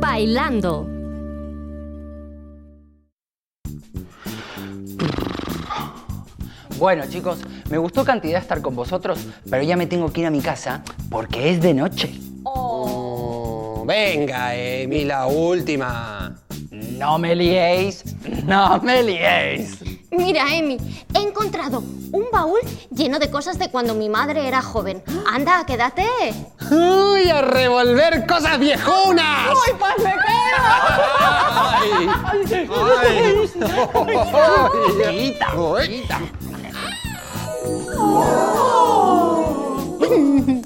Bailando. Bueno, chicos, me gustó cantidad estar con vosotros, pero ya me tengo que ir a mi casa porque es de noche. Oh, venga, Emi, la última. No me liéis, no me liéis. Mira, Emi, he encontrado un baúl lleno de cosas de cuando mi madre era joven. Anda, quédate. ¡Uy, a revolver cosas viejunas! ¡Uy, pues me quedo! ¡Ay! ¡Ay! Quita, quita.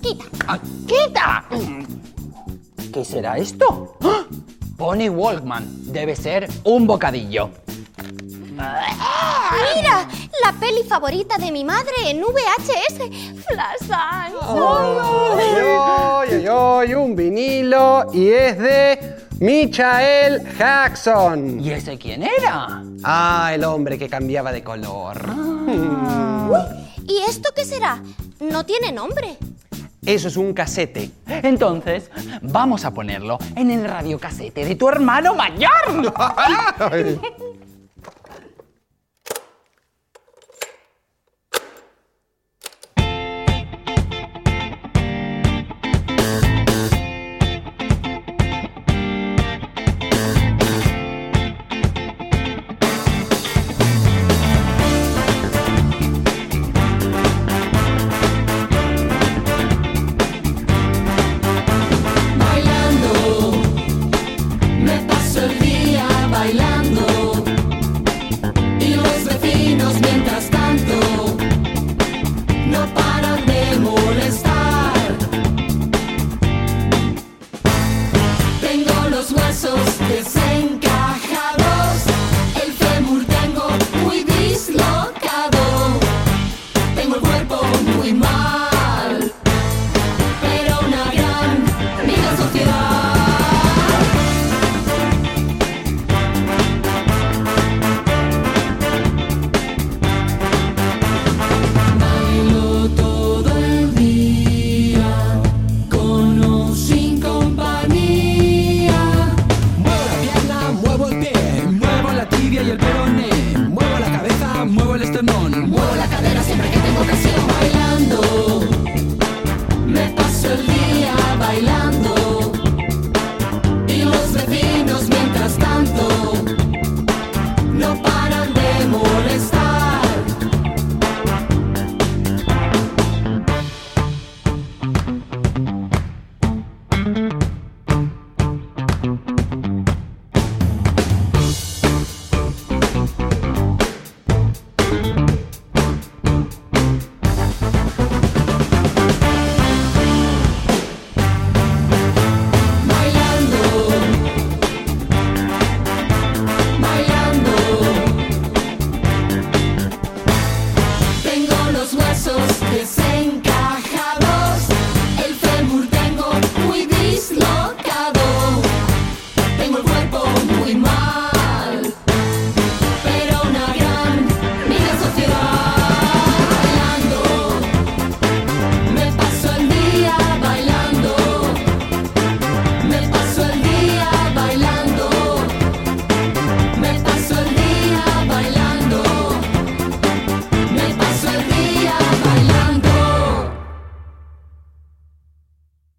Quita. Ah, ¡Quita! ¿Qué será esto? ¡Ah! Pony Walkman. Debe ser un bocadillo. Mira, la peli favorita de mi madre en VHS. Flash Dance. ¡Ay, ay, ay! Un vinilo y es de Michael Jackson. ¿Y ese quién era? Ah, el hombre que cambiaba de color. ¿Y esto qué será? No tiene nombre. Eso es un casete. Entonces, vamos a ponerlo en el radiocasete de tu hermano mayor. Muevo la cabeza, muevo el esternón. Muevo la cadera siempre que tengo que bailando. Me paso el día bailando.